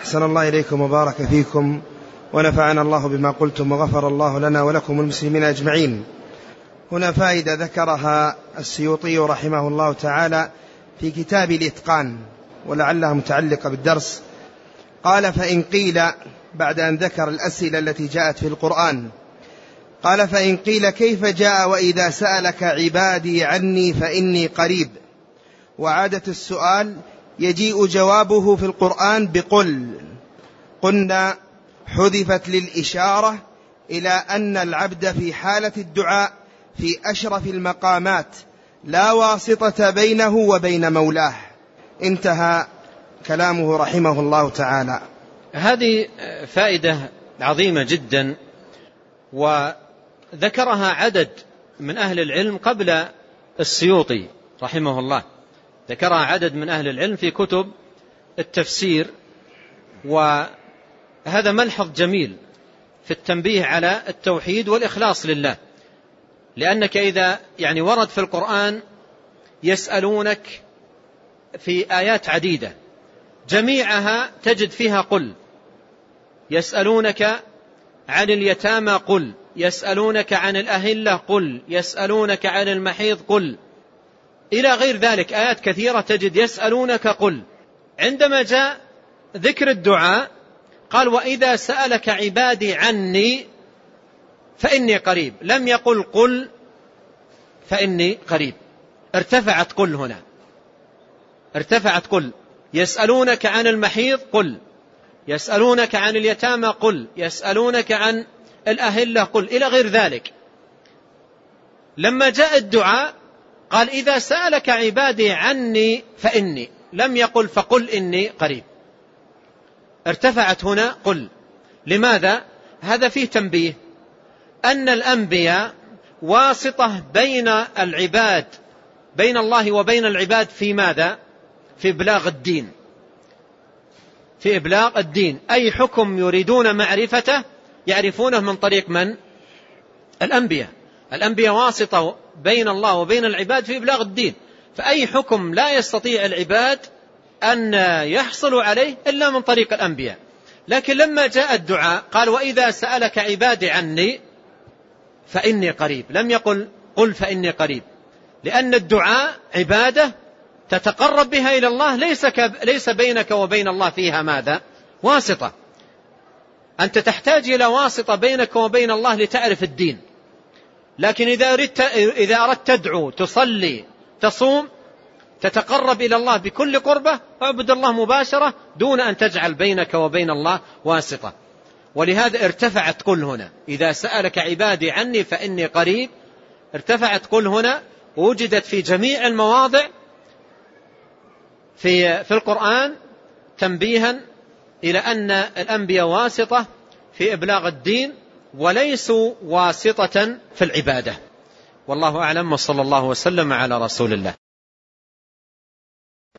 أحسن الله إليكم وبارك فيكم ونفعنا الله بما قلتم وغفر الله لنا ولكم المسلمين أجمعين. هنا فائدة ذكرها السيوطي رحمه الله تعالى في كتاب الإتقان ولعلها متعلقة بالدرس. قال فإن قيل بعد أن ذكر الأسئلة التي جاءت في القرآن. قال فإن قيل كيف جاء وإذا سألك عبادي عني فإني قريب. وعادة السؤال يجيء جوابه في القرآن بقل. قلنا حذفت للإشارة إلى أن العبد في حالة الدعاء في أشرف المقامات لا واسطة بينه وبين مولاه. انتهى كلامه رحمه الله تعالى. هذه فائدة عظيمة جدا وذكرها عدد من أهل العلم قبل السيوطي رحمه الله. ذكرها عدد من أهل العلم في كتب التفسير وهذا ملحظ جميل في التنبيه على التوحيد والإخلاص لله. لأنك إذا يعني ورد في القرآن يسألونك في آيات عديدة جميعها تجد فيها قل. يسألونك عن اليتامى قل. يسألونك عن الأهلة قل. يسألونك عن المحيض قل. إلى غير ذلك آيات كثيرة تجد يسألونك قل. عندما جاء ذكر الدعاء قال وإذا سألك عبادي عني فإني قريب. لم يقل قل فإني قريب. ارتفعت قل هنا. ارتفعت قل. يسألونك عن المحيض قل. يسألونك عن اليتامى قل. يسألونك عن الأهلة قل. إلى غير ذلك. لما جاء الدعاء قال إذا سألك عبادي عني فإني. لم يقل فقل إني قريب. ارتفعت هنا قل. لماذا؟ هذا فيه تنبيه. أن الأنبياء واسطة بين العباد بين الله وبين العباد في ماذا؟ في إبلاغ الدين. في إبلاغ الدين. أي حكم يريدون معرفته يعرفونه من طريق من؟ الأنبياء. الأنبياء واسطة بين الله وبين العباد في إبلاغ الدين. فأي حكم لا يستطيع العباد أن يحصلوا عليه إلا من طريق الأنبياء. لكن لما جاء الدعاء قال وإذا سألك عبادي عني فإني قريب. لم يقل قل فإني قريب. لأن الدعاء عبادة تتقرب بها إلى الله ليس, ليس بينك وبين الله فيها ماذا؟ واسطة. أنت تحتاج إلى واسطة بينك وبين الله لتعرف الدين. لكن إذا أردت, إذا أردت تدعو تصلي تصوم تتقرب إلى الله بكل قربة اعبد الله مباشرة دون أن تجعل بينك وبين الله واسطة. ولهذا ارتفعت قل هنا. إذا سألك عبادي عني فإني قريب. ارتفعت قل هنا. وجدت في جميع المواضع في, في القرآن تنبيها إلى أن الأنبياء واسطة في إبلاغ الدين وليسوا واسطة في العبادة. والله أعلم وصلى الله وسلم على رسول الله.